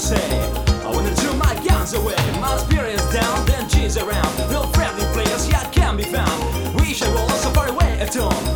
say. I wanna throw my guns away. My spirit's down, then G's around. No friendly players yet can be found. We shall roll so far away at home.